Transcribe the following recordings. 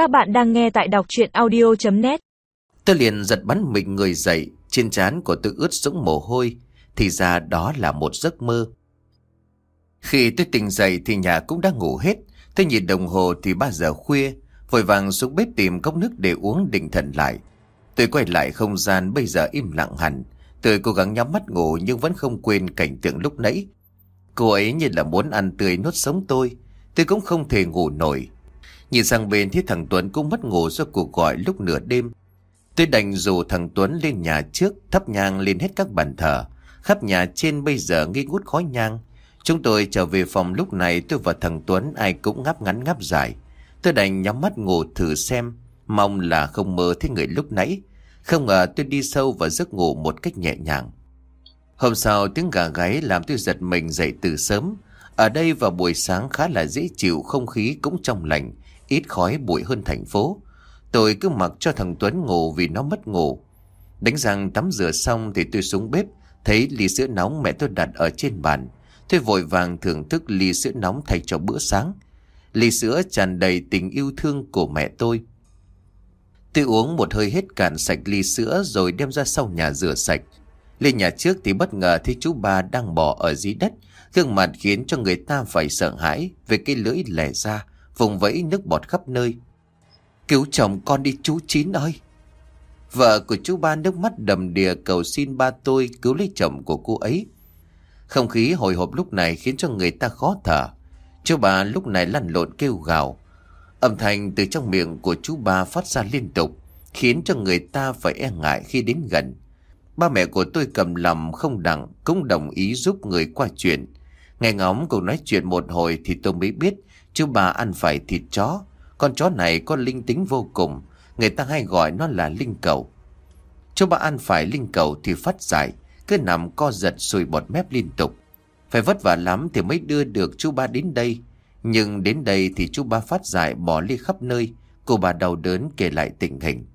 Các bạn đang nghe tại đọc chuyện audio.net Tôi liền giật bắn mình người dậy, trên trán của tôi ướt sũng mồ hôi, thì ra đó là một giấc mơ. Khi tôi tỉnh dậy thì nhà cũng đã ngủ hết, tôi nhìn đồng hồ thì 3 giờ khuya, vội vàng xuống bếp tìm cốc nước để uống định thần lại. Tôi quay lại không gian bây giờ im lặng hẳn, tôi cố gắng nhắm mắt ngủ nhưng vẫn không quên cảnh tượng lúc nãy. Cô ấy như là muốn ăn tươi nuốt sống tôi, tôi cũng không thể ngủ nổi. Nhìn sang bên thì thằng Tuấn cũng mất ngủ do cuộc gọi lúc nửa đêm. Tôi đành dù thằng Tuấn lên nhà trước thắp nhang lên hết các bàn thờ. Khắp nhà trên bây giờ nghi ngút khói nhang. Chúng tôi trở về phòng lúc này tôi và thằng Tuấn ai cũng ngáp ngắn ngáp dài. Tôi đành nhắm mắt ngủ thử xem, mong là không mơ thấy người lúc nãy. Không ngờ tôi đi sâu vào giấc ngủ một cách nhẹ nhàng. Hôm sau tiếng gà gáy làm tôi giật mình dậy từ sớm. Ở đây vào buổi sáng khá là dễ chịu, không khí cũng trong lành, ít khói bụi hơn thành phố. Tôi cứ mặc cho thằng Tuấn ngủ vì nó mất ngủ. Đánh răng tắm rửa xong thì tôi xuống bếp, thấy ly sữa nóng mẹ tôi đặt ở trên bàn. Tôi vội vàng thưởng thức ly sữa nóng thay cho bữa sáng. Ly sữa tràn đầy tình yêu thương của mẹ tôi. Tôi uống một hơi hết cạn sạch ly sữa rồi đem ra sau nhà rửa sạch. Lên nhà trước thì bất ngờ thấy chú ba đang bò ở dưới đất, gương mặt khiến cho người ta phải sợ hãi về cái lưỡi lẻ ra, vùng vẫy nước bọt khắp nơi. Cứu chồng con đi chú Chín ơi! Vợ của chú ba nước mắt đầm đìa cầu xin ba tôi cứu lấy chồng của cô ấy. Không khí hồi hộp lúc này khiến cho người ta khó thở. Chú ba lúc này lăn lộn kêu gào. Âm thanh từ trong miệng của chú ba phát ra liên tục, khiến cho người ta phải e ngại khi đến gần. Ba mẹ của tôi cầm lòng không đặng, cũng đồng ý giúp người qua chuyện. Nghe ngóng cùng nói chuyện một hồi thì tôi mới biết chú bà ăn phải thịt chó. Con chó này có linh tính vô cùng, người ta hay gọi nó là linh cầu. Chú bà ăn phải linh cầu thì phát giải, cứ nằm co giật sùi bọt mép liên tục. Phải vất vả lắm thì mới đưa được chú ba đến đây. Nhưng đến đây thì chú ba phát giải bỏ ly khắp nơi, cô bà đau đớn kể lại tình hình.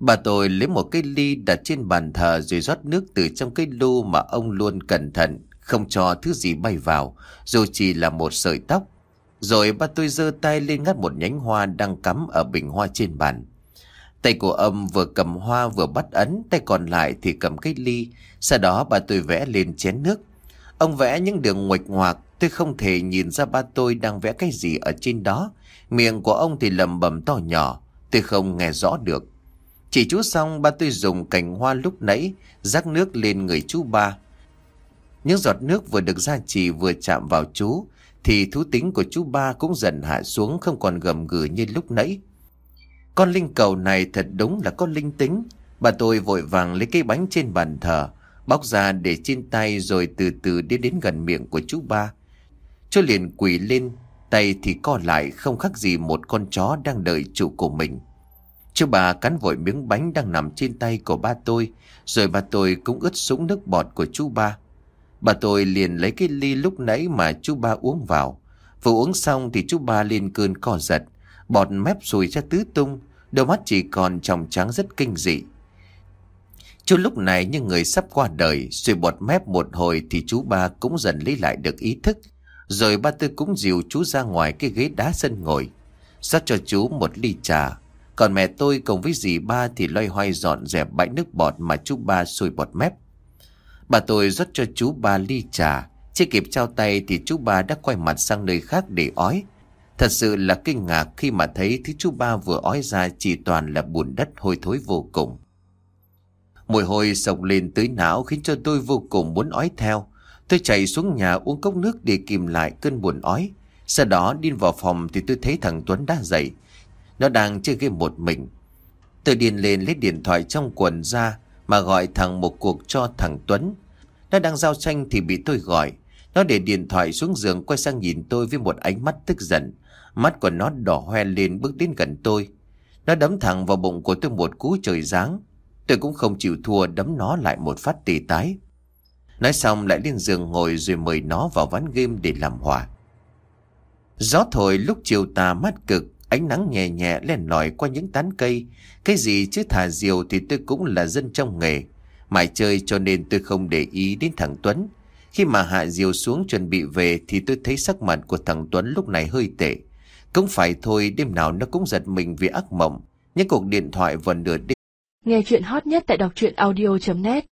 Bà tôi lấy một cái ly đặt trên bàn thờ rồi rót nước từ trong cái lu mà ông luôn cẩn thận, không cho thứ gì bay vào, dù chỉ là một sợi tóc. Rồi ba tôi giơ tay lên ngắt một nhánh hoa đang cắm ở bình hoa trên bàn. Tay của ông vừa cầm hoa vừa bắt ấn, tay còn lại thì cầm cái ly. Sau đó bà tôi vẽ lên chén nước. Ông vẽ những đường nguệch ngoạc, tôi không thể nhìn ra ba tôi đang vẽ cái gì ở trên đó. Miệng của ông thì lầm bầm to nhỏ, tôi không nghe rõ được. Chỉ chú xong ba tôi dùng cành hoa lúc nãy rắc nước lên người chú ba. Những giọt nước vừa được ra chỉ vừa chạm vào chú thì thú tính của chú ba cũng dần hạ xuống không còn gầm gừ như lúc nãy. Con linh cầu này thật đúng là có linh tính. Bà tôi vội vàng lấy cái bánh trên bàn thờ, bóc ra để trên tay rồi từ từ đi đến gần miệng của chú ba. Chú liền quỳ lên, tay thì co lại không khác gì một con chó đang đợi chủ của mình. Chú bà cắn vội miếng bánh đang nằm trên tay của ba tôi, rồi bà tôi cũng ướt sũng nước bọt của chú ba. Bà tôi liền lấy cái ly lúc nãy mà chú ba uống vào. Vừa uống xong thì chú ba lên cơn co giật, bọt mép sùi ra tứ tung, đôi mắt chỉ còn tròng trắng rất kinh dị. Chú lúc này như người sắp qua đời, sùi bọt mép một hồi thì chú ba cũng dần lấy lại được ý thức. Rồi ba tư cũng dìu chú ra ngoài cái ghế đá sân ngồi. rót cho chú một ly trà, còn mẹ tôi cùng với dì ba thì loay hoay dọn dẹp bãi nước bọt mà chú ba sùi bọt mép. Bà tôi rót cho chú ba ly trà. Chưa kịp trao tay thì chú ba đã quay mặt sang nơi khác để ói. Thật sự là kinh ngạc khi mà thấy thứ chú ba vừa ói ra chỉ toàn là bùn đất hôi thối vô cùng. Mùi hôi sộc lên tới não khiến cho tôi vô cùng muốn ói theo. Tôi chạy xuống nhà uống cốc nước để kìm lại cơn buồn ói. Sau đó đi vào phòng thì tôi thấy thằng Tuấn đã dậy. Nó đang chơi game một mình. Tôi điền lên lấy điện thoại trong quần ra mà gọi thằng một cuộc cho thằng Tuấn. Nó đang giao tranh thì bị tôi gọi. Nó để điện thoại xuống giường quay sang nhìn tôi với một ánh mắt tức giận. Mắt của nó đỏ hoe lên bước đến gần tôi. Nó đấm thẳng vào bụng của tôi một cú trời giáng. Tôi cũng không chịu thua đấm nó lại một phát tì tái. Nói xong lại lên giường ngồi rồi mời nó vào ván game để làm hòa. Gió thổi lúc chiều tà mát cực, ánh nắng nhẹ nhẹ len lỏi qua những tán cây. Cái gì chứ thả diều thì tôi cũng là dân trong nghề. Mãi chơi cho nên tôi không để ý đến thằng Tuấn. Khi mà hạ diều xuống chuẩn bị về thì tôi thấy sắc mặt của thằng Tuấn lúc này hơi tệ. Cũng phải thôi, đêm nào nó cũng giật mình vì ác mộng Những cuộc điện thoại vẫn nửa đêm Nghe chuyện hot nhất tại đọc truyện audio.net